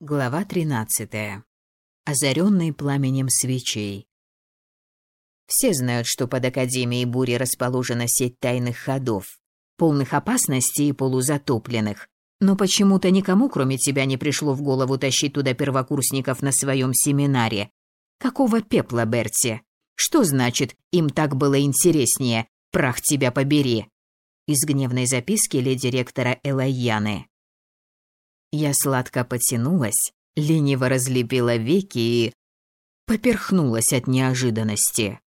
Глава 13. Озаренный пламенем свечей. Все знают, что под Академией Бури расположена сеть тайных ходов, полных опасностей и полузатопленных. Но почему-то никому, кроме тебя, не пришло в голову тащить туда первокурсников на своем семинаре. Какого пепла, Берти? Что значит, им так было интереснее? Прах тебя побери. Из гневной записки леди ректора Элайяны. Я сладко потянулась, лениво разлепила веки и... Поперхнулась от неожиданности.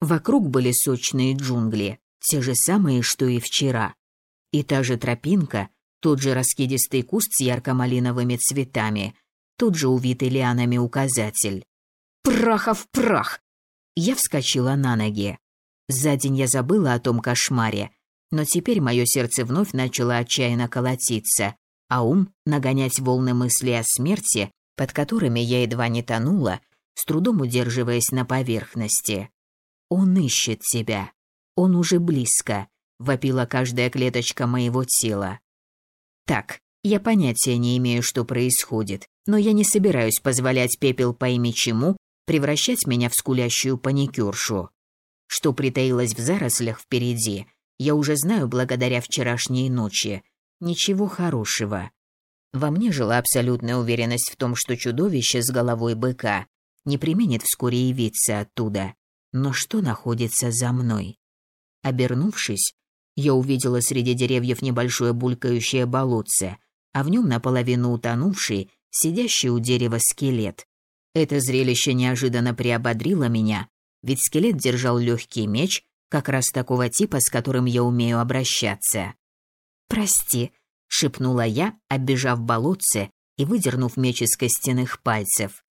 Вокруг были сочные джунгли, те же самые, что и вчера. И та же тропинка, тот же раскидистый куст с ярко-малиновыми цветами, тот же увитый лианами указатель. «Прахов прах!» Я вскочила на ноги. За день я забыла о том кошмаре, но теперь мое сердце вновь начало отчаянно колотиться, а ум нагонять волны мысли о смерти, под которыми я едва не тонула, с трудом удерживаясь на поверхности. Он ищет тебя. Он уже близко, вопила каждая клеточка моего тела. Так, я понятия не имею, что происходит, но я не собираюсь позволять пепел пойми чему превращать меня в скулящую паникюршу. Что притаилось в зарослях впереди, я уже знаю благодаря вчерашней ночи, Ничего хорошего. Во мне жила абсолютная уверенность в том, что чудовище с головой быка не применит вскоре явиться оттуда. Но что находится за мной? Обернувшись, я увидела среди деревьев небольшое булькающее болотце, а в нем наполовину утонувший, сидящий у дерева скелет. Это зрелище неожиданно приободрило меня, ведь скелет держал легкий меч, как раз такого типа, с которым я умею обращаться. «Прости», — шепнула я, оббежав болотце и выдернув меч из костяных пальцев.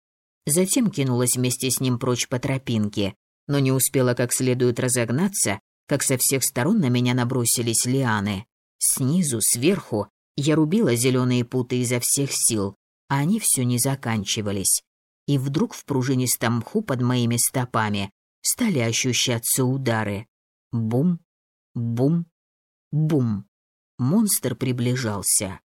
Затем кинулась вместе с ним прочь по тропинке, но не успела как следует разогнаться, как со всех сторон на меня набросились лианы. Снизу, сверху я рубила зеленые путы изо всех сил, а они все не заканчивались. И вдруг в пружинистом мху под моими стопами стали ощущаться удары. Бум, бум, бум монстр приближался.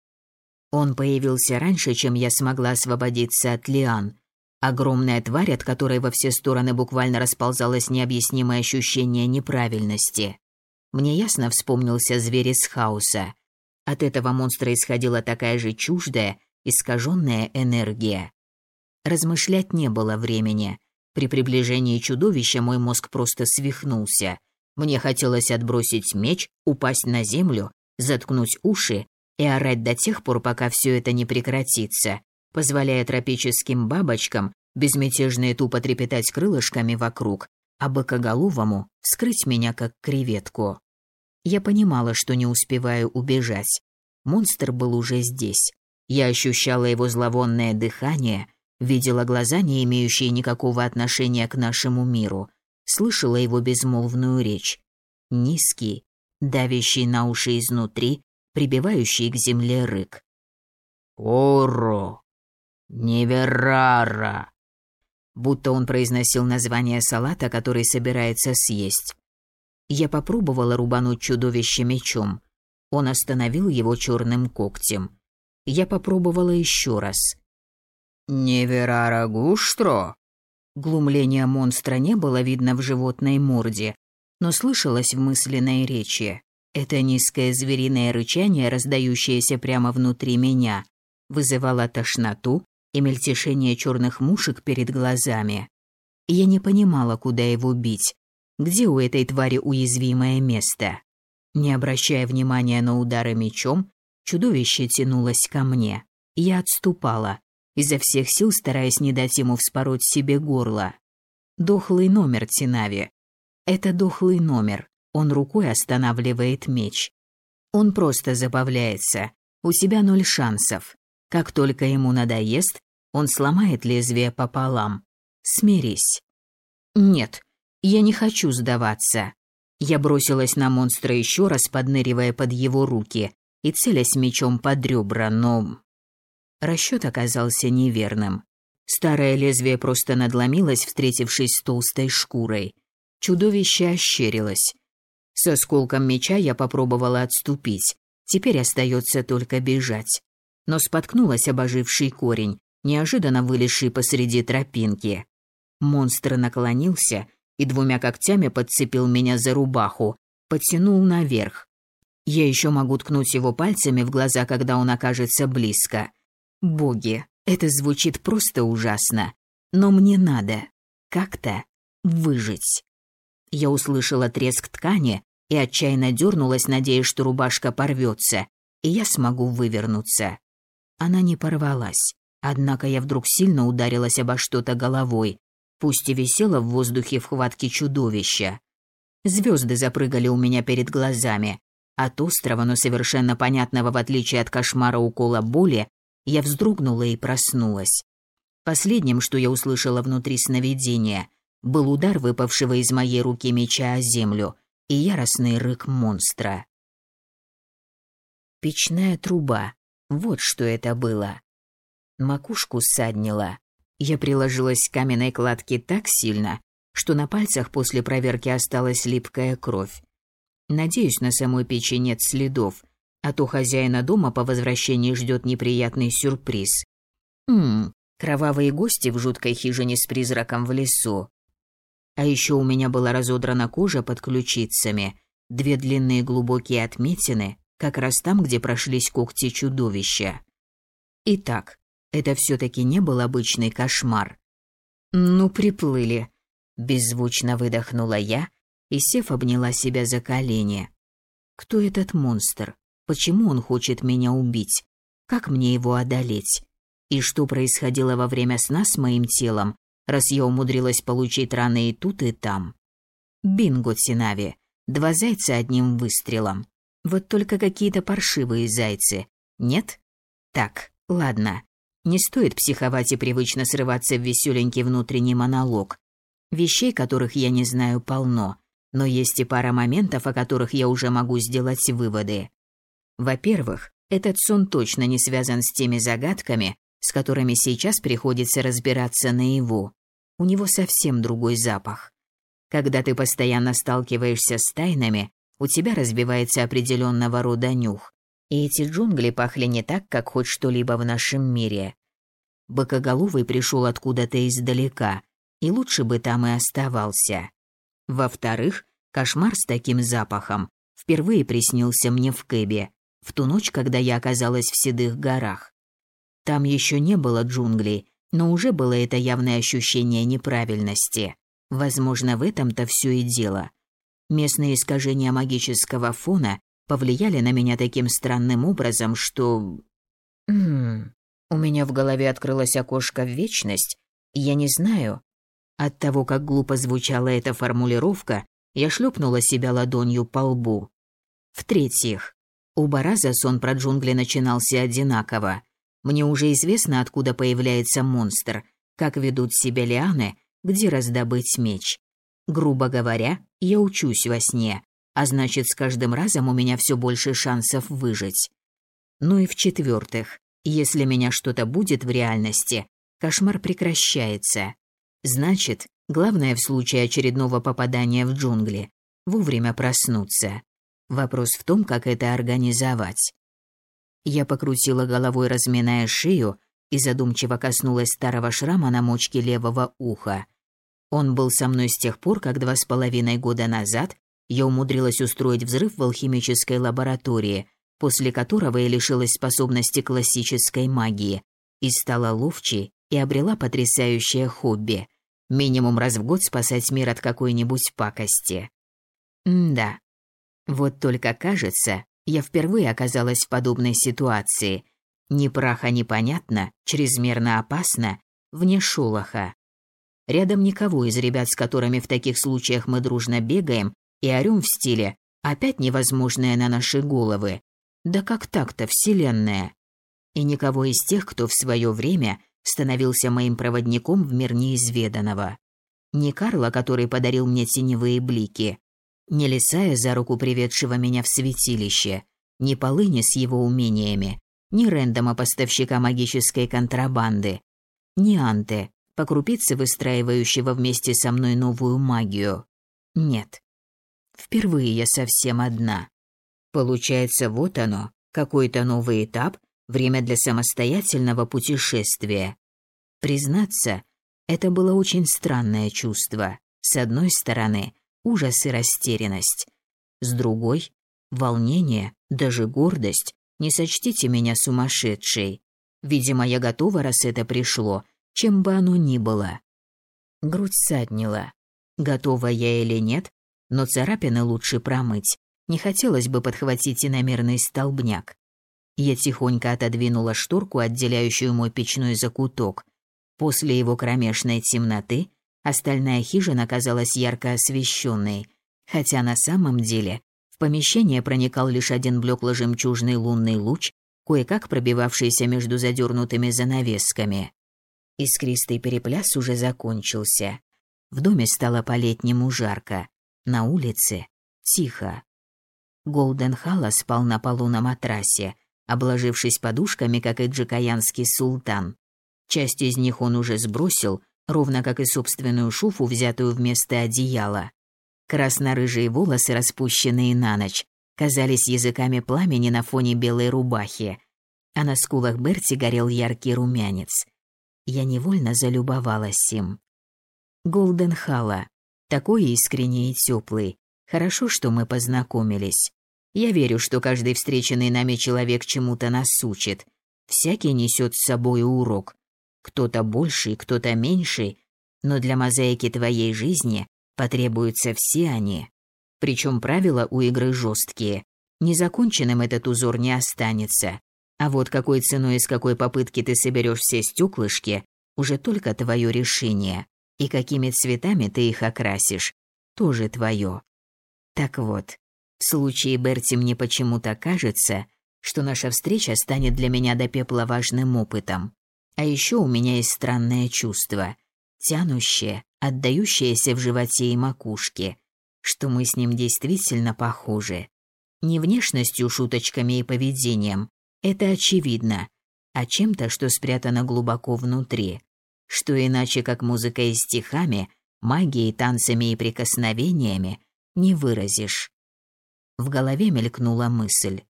Он появился раньше, чем я смогла освободиться от лиан. Огромная тварь, от которой во все стороны буквально расползалось необъяснимое ощущение неправильности. Мне ясно вспомнился зверь из хаоса. От этого монстра исходила такая же чуждая, искаженная энергия. Размышлять не было времени. При приближении чудовища мой мозг просто свихнулся. Мне хотелось отбросить меч, упасть на землю заткнуть уши и орать до тех пор, пока все это не прекратится, позволяя тропическим бабочкам безмятежно и тупо трепетать крылышками вокруг, а быкоголовому вскрыть меня как креветку. Я понимала, что не успеваю убежать. Монстр был уже здесь. Я ощущала его зловонное дыхание, видела глаза, не имеющие никакого отношения к нашему миру, слышала его безмолвную речь. Низкий, давящий на уши изнутри, прибивающий к земле рык. «Оро! Неверара!» Будто он произносил название салата, который собирается съесть. Я попробовала рубануть чудовище мечом. Он остановил его черным когтем. Я попробовала еще раз. «Неверара гуштро?» Глумления монстра не было видно в животной морде, но слышалось в мысленной речи. Это низкое звериное рычание, раздающееся прямо внутри меня, вызывало тошноту и мельтешение черных мушек перед глазами. Я не понимала, куда его бить, где у этой твари уязвимое место. Не обращая внимания на удары мечом, чудовище тянулось ко мне. Я отступала, изо всех сил стараясь не дать ему вспороть себе горло. Дохлый номер Тинави. Это дохлый номер. Он рукой останавливает меч. Он просто забавляется. У себя ноль шансов. Как только ему надоест, он сломает лезвие пополам. Смирись. Нет, я не хочу сдаваться. Я бросилась на монстра еще раз, подныривая под его руки и целясь мечом под ребра, но... Расчет оказался неверным. Старое лезвие просто надломилось, встретившись с толстой шкурой. Чудовище ощерилось. С осколком меча я попробовала отступить. Теперь остается только бежать. Но споткнулась об оживший корень, неожиданно вылезший посреди тропинки. Монстр наклонился и двумя когтями подцепил меня за рубаху, подтянул наверх. Я еще могу ткнуть его пальцами в глаза, когда он окажется близко. Боги, это звучит просто ужасно. Но мне надо как-то выжить. Я услышала треск ткани и отчаянно дернулась, надеясь, что рубашка порвется, и я смогу вывернуться. Она не порвалась, однако я вдруг сильно ударилась обо что-то головой, пусть и висела в воздухе в хватке чудовища. Звезды запрыгали у меня перед глазами. От острого, но совершенно понятного в отличие от кошмара укола боли, я вздрогнула и проснулась. Последним, что я услышала внутри сновидения, был удар выпавшего из моей руки меча о землю и яростный рык монстра. Печная труба. Вот что это было. Макушку ссаднила. Я приложилась к каменной кладке так сильно, что на пальцах после проверки осталась липкая кровь. Надеюсь, на самой печи нет следов, а то хозяина дома по возвращении ждет неприятный сюрприз. Ммм, кровавые гости в жуткой хижине с призраком в лесу. А еще у меня была разодрана кожа под ключицами, две длинные глубокие отметины, как раз там, где прошлись когти чудовища. Итак, это все-таки не был обычный кошмар. Ну, приплыли. Беззвучно выдохнула я и, сев, обняла себя за колени. Кто этот монстр? Почему он хочет меня убить? Как мне его одолеть? И что происходило во время сна с моим телом, раз я умудрилась получить раны и тут, и там? Бинго, Синави. Два зайца одним выстрелом. Вот только какие-то паршивые зайцы. Нет? Так, ладно. Не стоит психовать и привычно срываться в веселенький внутренний монолог. Вещей, которых я не знаю, полно, но есть и пара моментов, о которых я уже могу сделать выводы. Во-первых, этот сон точно не связан с теми загадками, с которыми сейчас приходится разбираться наяву. У него совсем другой запах. Когда ты постоянно сталкиваешься с тайнами, у тебя разбивается определенного рода нюх, и эти джунгли пахли не так, как хоть что-либо в нашем мире. Быкоголовый пришел откуда-то издалека, и лучше бы там и оставался. Во-вторых, кошмар с таким запахом впервые приснился мне в Кэбе, в ту ночь, когда я оказалась в Седых горах. Там еще не было джунглей, но уже было это явное ощущение неправильности. Возможно, в этом-то все и дело. Местные искажения магического фона повлияли на меня таким странным образом, что... У меня в голове открылось окошко в вечность, я не знаю. От того, как глупо звучала эта формулировка, я шлепнула себя ладонью по лбу. В-третьих, оба раза сон про джунгли начинался одинаково. Мне уже известно, откуда появляется монстр, как ведут себя лианы, где раздобыть меч. Грубо говоря, я учусь во сне, а значит, с каждым разом у меня все больше шансов выжить. Ну и в-четвертых, если меня что-то будет в реальности, кошмар прекращается. Значит, главное в случае очередного попадания в джунгли – вовремя проснуться. Вопрос в том, как это организовать. Я покрутила головой, разминая шею, и задумчиво коснулась старого шрама на мочке левого уха. Он был со мной с тех пор, как два с половиной года назад я умудрилась устроить взрыв в алхимической лаборатории, после которого я лишилась способности классической магии и стала ловчей и обрела потрясающее хобби – минимум раз в год спасать мир от какой-нибудь пакости. М да. Вот только кажется, я впервые оказалась в подобной ситуации. Ни праха непонятно, чрезмерно опасно, вне шолоха. Рядом никого из ребят, с которыми в таких случаях мы дружно бегаем, и орём в стиле «опять невозможное на наши головы». Да как так-то, вселенная? И никого из тех, кто в свое время становился моим проводником в мир неизведанного. Не Карла, который подарил мне теневые блики, не Лисая за руку приведшего меня в святилище, не Полыни с его умениями, не Рэндома поставщика магической контрабанды, не Анте, по крупице выстраивающего вместе со мной новую магию. Нет, Впервые я совсем одна. Получается, вот оно, какой-то новый этап, время для самостоятельного путешествия. Признаться, это было очень странное чувство. С одной стороны, ужас и растерянность. С другой — волнение, даже гордость. Не сочтите меня сумасшедшей. Видимо, я готова, раз это пришло, чем бы оно ни было. Грудь саднила. Готова я или нет, но царапины лучше промыть. Не хотелось бы подхватить иномерный столбняк. Я тихонько отодвинула шторку, отделяющую мой печной закуток. После его кромешной темноты остальная хижина казалась ярко освещенной, хотя на самом деле в помещение проникал лишь один блекло-жемчужный лунный луч, кое-как пробивавшийся между задернутыми занавесками. Искристый перепляс уже закончился. В доме стало по-летнему жарко. На улице тихо. Голден Халла спал на полу на матрасе, обложившись подушками, как и джекаянский султан. Часть из них он уже сбросил, ровно как и собственную шуфу, взятую вместо одеяла. Красно-рыжие волосы, распущенные на ночь, казались языками пламени на фоне белой рубахи, а на скулах Берти горел яркий румянец. Я невольно залюбовалась им. Голден Халла, такой искренний и теплый. Хорошо, что мы познакомились. Я верю, что каждый встреченный нами человек чему-то нас учит. Всякий несет с собой урок. Кто-то больший, кто-то меньший, но для мозаики твоей жизни потребуются все они. Причем правила у игры жесткие. Незаконченным этот узор не останется. А вот какой ценой и с какой попытки ты соберешь все стеклышки, уже только твое решение. И какими цветами ты их окрасишь, тоже твое. Так вот, в случае Берти мне почему-то кажется, что наша встреча станет для меня до пепла важным опытом. А еще у меня есть странное чувство, тянущее, отдающееся в животе и макушке, что мы с ним действительно похожи. Не внешностью, шуточками и поведением, это очевидно, а чем-то, что спрятано глубоко внутри, что иначе как музыкой и стихами, магией, танцами и прикосновениями не выразишь. В голове мелькнула мысль.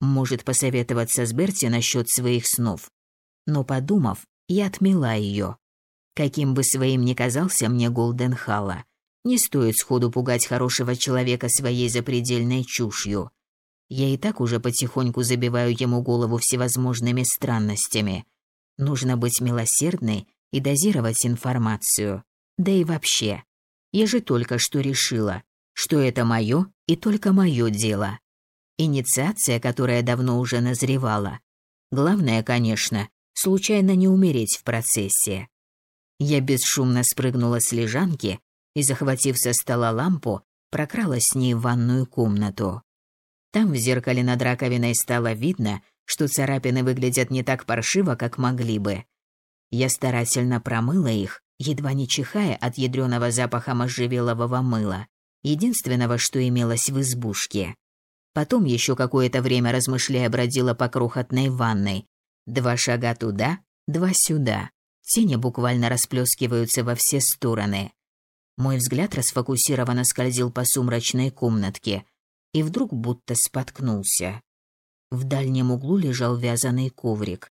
Может посоветоваться с Берти насчет своих снов. Но подумав, я отмела ее. Каким бы своим ни казался мне Голденхалла, не стоит сходу пугать хорошего человека своей запредельной чушью. Я и так уже потихоньку забиваю ему голову всевозможными странностями. Нужно быть милосердной и дозировать информацию. Да и вообще, я же только что решила, что это мое и только мое дело. Инициация, которая давно уже назревала. Главное, конечно, случайно не умереть в процессе. Я бесшумно спрыгнула с лежанки и, захватив со стола лампу, прокралась с ней в ванную комнату. Там в зеркале над раковиной стало видно, что царапины выглядят не так паршиво, как могли бы. Я старательно промыла их, едва не чихая от ядреного запаха можжевелового мыла, единственного, что имелось в избушке. Потом еще какое-то время размышляя бродила по крохотной ванной. Два шага туда, два сюда. Тени буквально расплескиваются во все стороны. Мой взгляд расфокусированно скользил по сумрачной комнатке, и вдруг будто споткнулся. В дальнем углу лежал вязаный коврик.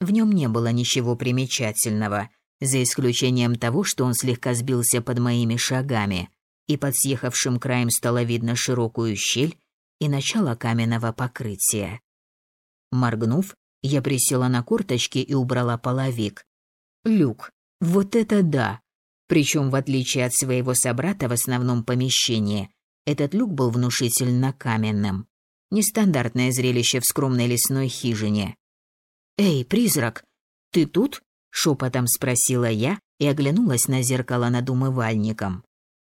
В нем не было ничего примечательного, за исключением того, что он слегка сбился под моими шагами, и под съехавшим краем стало видно широкую щель и начало каменного покрытия. Моргнув, я присела на корточки и убрала половик. Люк, вот это да! Причем, в отличие от своего собрата в основном помещении, этот люк был внушительно каменным. Нестандартное зрелище в скромной лесной хижине. «Эй, призрак, ты тут?» — шепотом спросила я и оглянулась на зеркало над умывальником.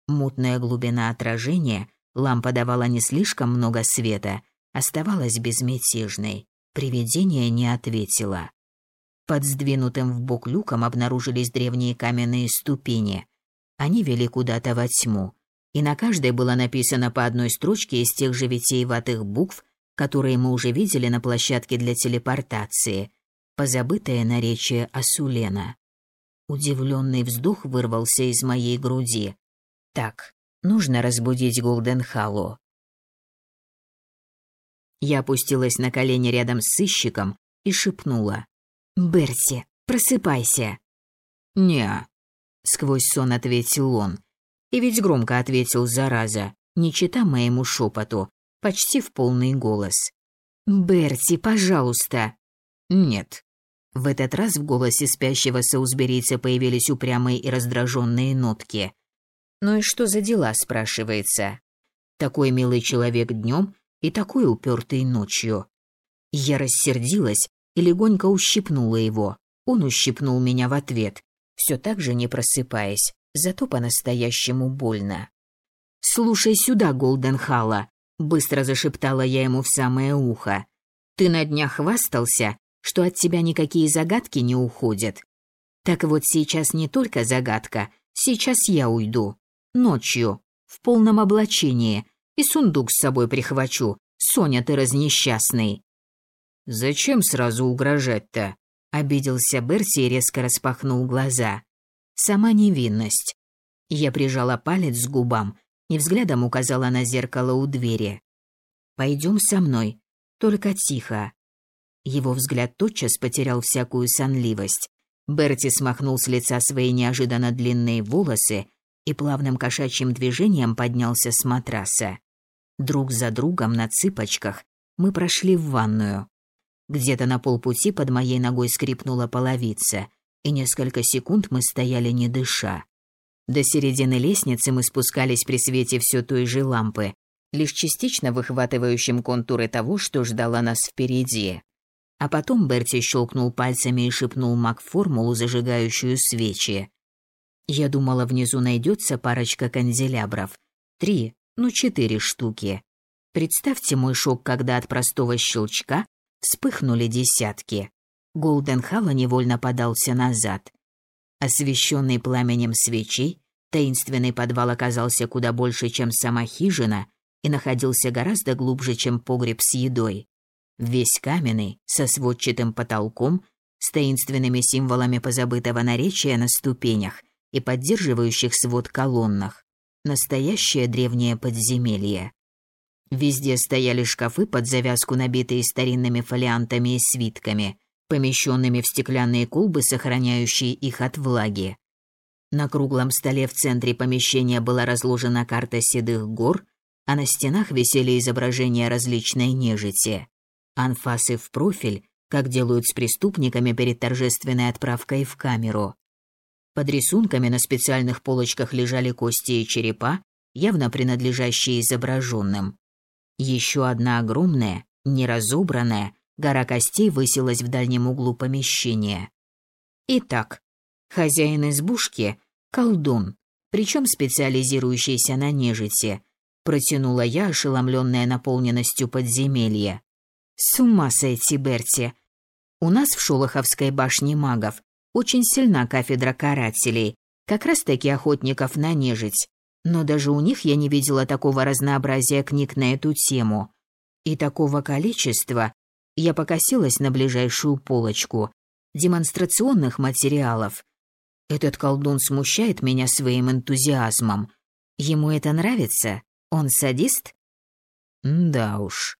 Мутная глубина отражения, лампа давала не слишком много света, оставалась безмятежной. Привидение не ответило. Под сдвинутым в бок люком обнаружились древние каменные ступени. Они вели куда-то во тьму, и на каждой было написано по одной строчке из тех же витиеватых букв, которые мы уже видели на площадке для телепортации, позабытое наречие Асулена. Удивленный вздох вырвался из моей груди. Так, нужно разбудить Голденхалло. Я опустилась на колени рядом с сыщиком и шепнула. «Берти, просыпайся!» «Не», — сквозь сон ответил он. И ведь громко ответил зараза, не чита моему шепоту, почти в полный голос. «Берти, пожалуйста!» «Нет». В этот раз в голосе спящего саусберийца появились упрямые и раздраженные нотки. «Ну и что за дела?» – спрашивается. «Такой милый человек днем и такой упертый ночью». Я рассердилась и легонько ущипнула его. Он ущипнул меня в ответ, все так же не просыпаясь, зато по-настоящему больно. «Слушай сюда, Голденхала», — быстро зашептала я ему в самое ухо. «Ты на днях хвастался, что от тебя никакие загадки не уходят. Так вот сейчас не только загадка, сейчас я уйду. Ночью, в полном облачении, и сундук с собой прихвачу. Соня, ты разнесчастный». «Зачем сразу угрожать-то?» — обиделся Берти и резко распахнул глаза. «Сама невинность». Я прижала палец к губам и взглядом указала на зеркало у двери. «Пойдем со мной, только тихо». Его взгляд тотчас потерял всякую сонливость. Берти смахнул с лица свои неожиданно длинные волосы и плавным кошачьим движением поднялся с матраса. Друг за другом на цыпочках мы прошли в ванную. Где-то на полпути под моей ногой скрипнула половица, и несколько секунд мы стояли не дыша. До середины лестницы мы спускались при свете все той же лампы, лишь частично выхватывающим контуры того, что ждало нас впереди. А потом Берти щелкнул пальцами и шепнул маг-формулу, зажигающую свечи. Я думала, внизу найдется парочка канделябров. Три, ну четыре штуки. Представьте мой шок, когда от простого щелчка вспыхнули десятки. Голден Халла невольно подался назад. Освещенный пламенем свечей, таинственный подвал оказался куда больше, чем сама хижина, и находился гораздо глубже, чем погреб с едой. Весь каменный, со сводчатым потолком, с таинственными символами позабытого наречия на ступенях и поддерживающих свод колоннах. Настоящее древнее подземелье. Везде стояли шкафы под завязку, набитые старинными фолиантами и свитками, помещенными в стеклянные колбы, сохраняющие их от влаги. На круглом столе в центре помещения была разложена карта седых гор, а на стенах висели изображения различной нежити. Анфасы в профиль, как делают с преступниками перед торжественной отправкой в камеру. Под рисунками на специальных полочках лежали кости и черепа, явно принадлежащие изображенным. Еще одна огромная, неразобранная, Гора костей высилась в дальнем углу помещения. Итак, хозяин избушки – колдун, причем специализирующийся на нежити, протянула я, ошеломленная наполненностью подземелья. С ума сойти, Берти. У нас в Шолоховской башне магов очень сильна кафедра карателей, как раз-таки охотников на нежить. Но даже у них я не видела такого разнообразия книг на эту тему. И такого количества, я покосилась на ближайшую полочку демонстрационных материалов. Этот колдун смущает меня своим энтузиазмом. Ему это нравится? Он садист? Да уж.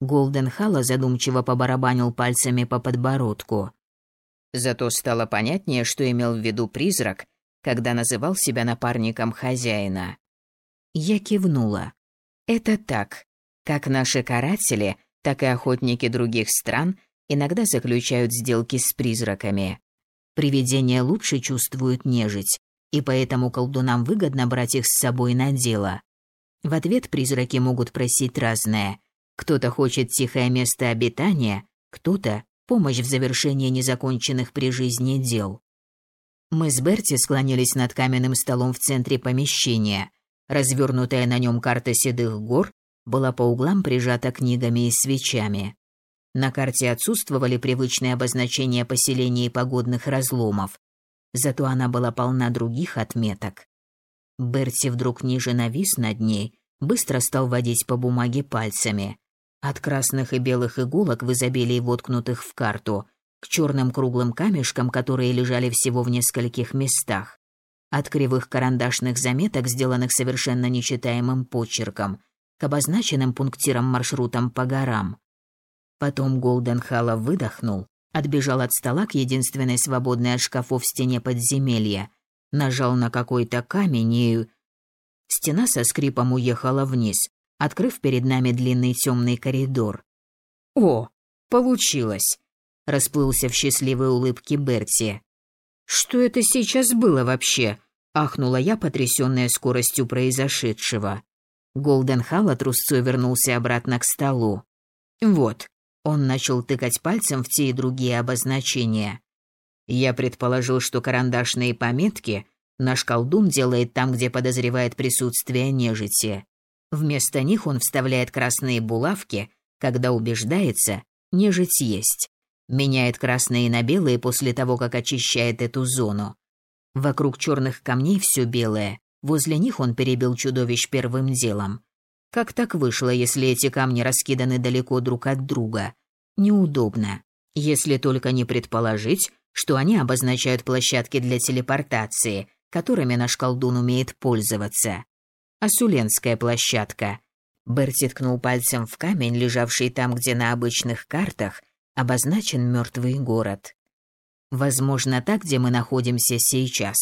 Голден Халла задумчиво побарабанил пальцами по подбородку. Зато стало понятнее, что имел в виду призрак, когда называл себя напарником хозяина. Я кивнула. Это так. Как наши каратели — так и охотники других стран иногда заключают сделки с призраками. Привидения лучше чувствуют нежить, и поэтому колдунам выгодно брать их с собой на дело. В ответ призраки могут просить разное. Кто-то хочет тихое место обитания, кто-то – помощь в завершении незаконченных при жизни дел. Мы с Берти склонились над каменным столом в центре помещения. Развернутая на нем карта седых гор была по углам прижата книгами и свечами. На карте отсутствовали привычные обозначения поселений и погодных разломов, зато она была полна других отметок. Берти вдруг ниже навис над ней, быстро стал водить по бумаге пальцами. От красных и белых иголок в изобилии воткнутых в карту к черным круглым камешкам, которые лежали всего в нескольких местах. От кривых карандашных заметок, сделанных совершенно нечитаемым почерком, к обозначенным пунктирам маршрутам по горам. Потом Голден Халла выдохнул, Отбежал от стола к единственной свободной от шкафов стене подземелья. Нажал на какой-то камень и... Стена со скрипом уехала вниз, открыв перед нами длинный темный коридор. «О, получилось!» – расплылся в счастливой улыбке Берти. «Что это сейчас было вообще?» – ахнула я, потрясённая скоростью произошедшего. Голден Халла трусцой вернулся обратно к столу. «Вот», – он начал тыкать пальцем в те и другие обозначения. Я предположил, что карандашные пометки наш колдун делает там, где подозревает присутствие нежити. Вместо них он вставляет красные булавки, когда убеждается, нежить есть. Меняет красные на белые после того, как очищает эту зону. Вокруг черных камней все белое. Возле них он перебил чудовищ первым делом. Как так вышло, если эти камни раскиданы далеко друг от друга? Неудобно. Если только не предположить, что они обозначают площадки для телепортации, которыми наш колдун умеет пользоваться. Асуленская площадка. Берти ткнул пальцем в камень, лежавший там, где на обычных картах обозначен мертвый город. Возможно, так, где мы находимся сейчас.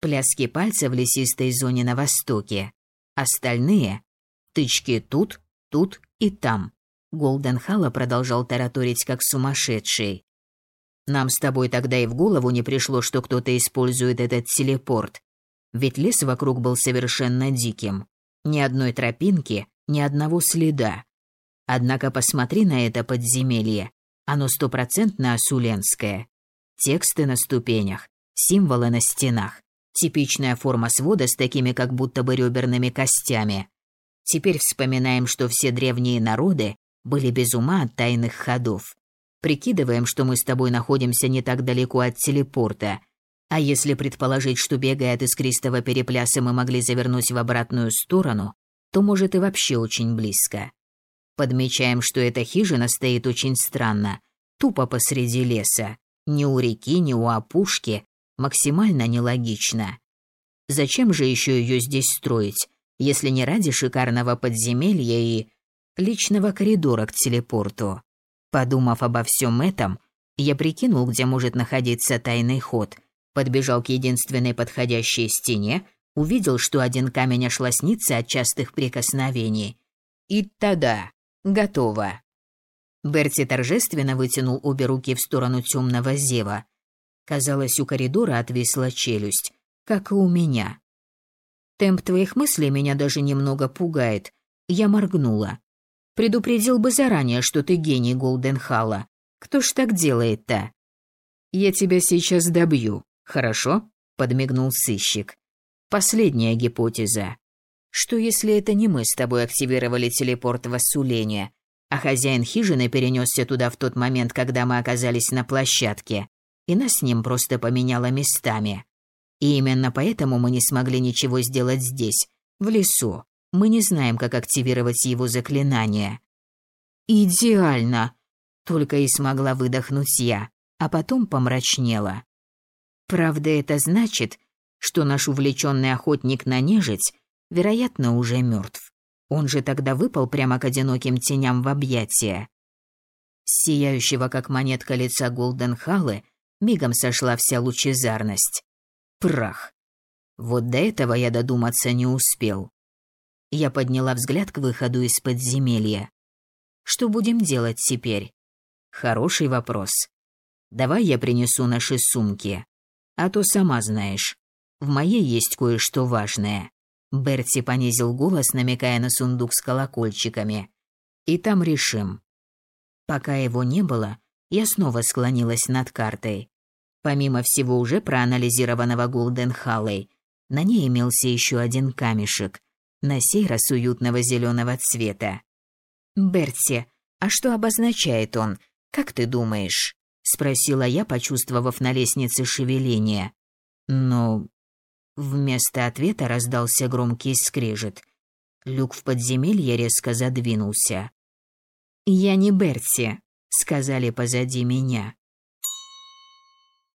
Пляски пальца в лесистой зоне на востоке. Остальные — тычки тут, тут и там. Голден Халла продолжал тараторить как сумасшедший. Нам с тобой тогда и в голову не пришло, что кто-то использует этот телепорт. Ведь лес вокруг был совершенно диким. Ни одной тропинки, ни одного следа. Однако посмотри на это подземелье. Оно стопроцентно асуленское. Тексты на ступенях, символы на стенах. Типичная форма свода с такими как будто бы реберными костями. Теперь вспоминаем, что все древние народы были без ума от тайных ходов. Прикидываем, что мы с тобой находимся не так далеко от телепорта, а если предположить, что бегая от искристого перепляса мы могли завернуть в обратную сторону, то может и вообще очень близко. Подмечаем, что эта хижина стоит очень странно, тупо посреди леса, ни у реки, ни у опушки, максимально нелогично. Зачем же еще ее здесь строить, если не ради шикарного подземелья и личного коридора к телепорту? Подумав обо всем этом, я прикинул, где может находиться тайный ход – подбежал к единственной подходящей стене, увидел, что один камень аж лоснится от частых прикосновений. И тогда готово. Берти торжественно вытянул обе руки в сторону темного зева. Казалось, у коридора отвисла челюсть, как и у меня. Темп твоих мыслей меня даже немного пугает. Я моргнула. Предупредил бы заранее, что ты гений Голденхала. Кто ж так делает-то? Я тебя сейчас добью. «Хорошо», — подмигнул сыщик. «Последняя гипотеза. Что если это не мы с тобой активировали телепорт в Ассулене, а хозяин хижины перенесся туда в тот момент, когда мы оказались на площадке, и нас с ним просто поменяло местами? И именно поэтому мы не смогли ничего сделать здесь, в лесу. Мы не знаем, как активировать его заклинание». «Идеально!» — только и смогла выдохнуть я, а потом помрачнела. Правда, это значит, что наш увлеченный охотник на нежить, вероятно, уже мертв. Он же тогда выпал прямо к одиноким теням в объятия. Сияющего, как монетка лица Голденхаллы, мигом сошла вся лучезарность. Прах. Вот до этого я додуматься не успел. Я подняла взгляд к выходу из подземелья. Что будем делать теперь? Хороший вопрос. Давай я принесу наши сумки. А то сама знаешь, в моей есть кое-что важное. Берти понизил голос, намекая на сундук с колокольчиками. И там решим. Пока его не было, я снова склонилась над картой. Помимо всего уже проанализированного Голденхаллой, на ней имелся еще один камешек, на сей раз уютного зеленого цвета. «Берти, а что обозначает он? Как ты думаешь?» Спросила я, почувствовав на лестнице шевеление. Но вместо ответа раздался громкий скрежет. Люк в подземелье резко задвинулся. "Я не Берти", сказали позади меня.